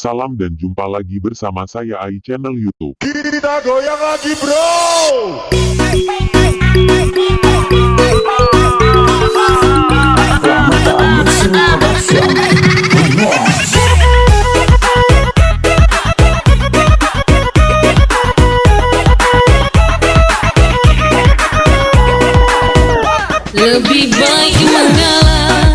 Salam dan jumpa lagi bersama saya AI Channel Youtube. Kita goyang lagi bro! Lebih baik mengalah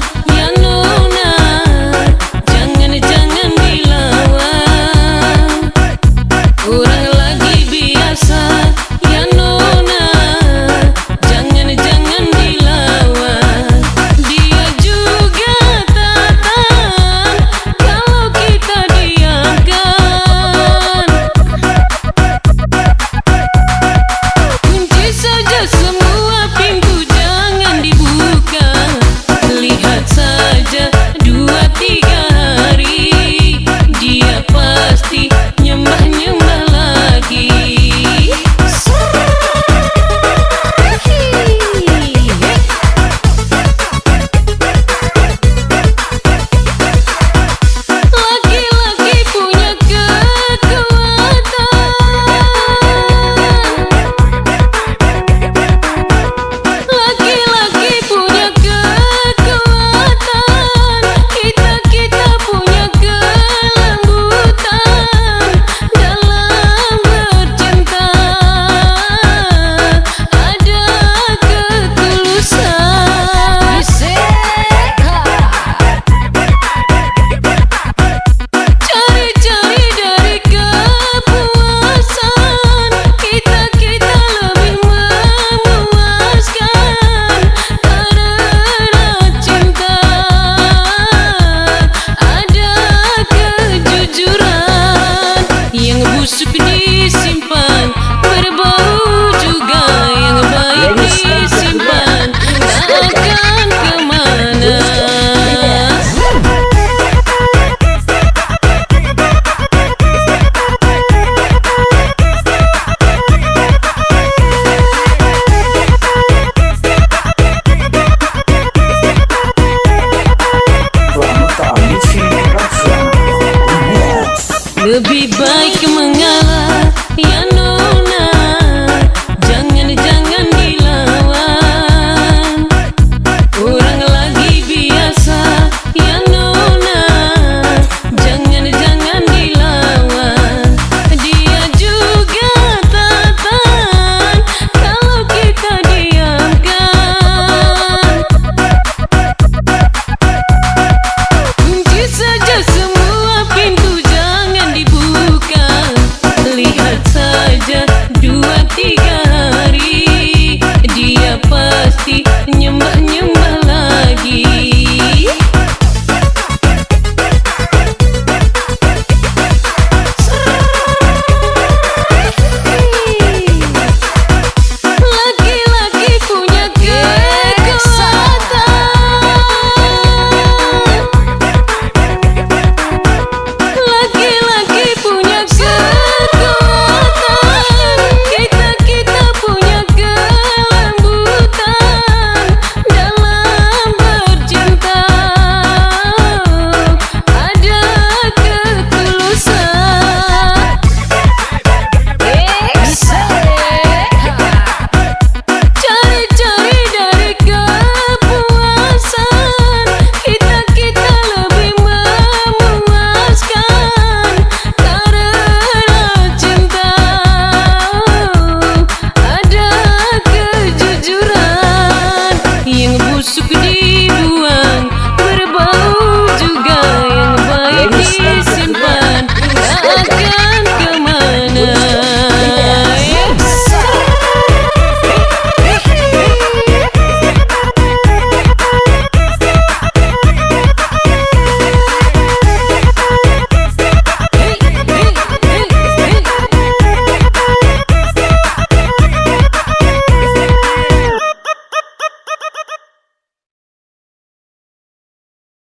Os souvenirs Lebih baik mengalah yang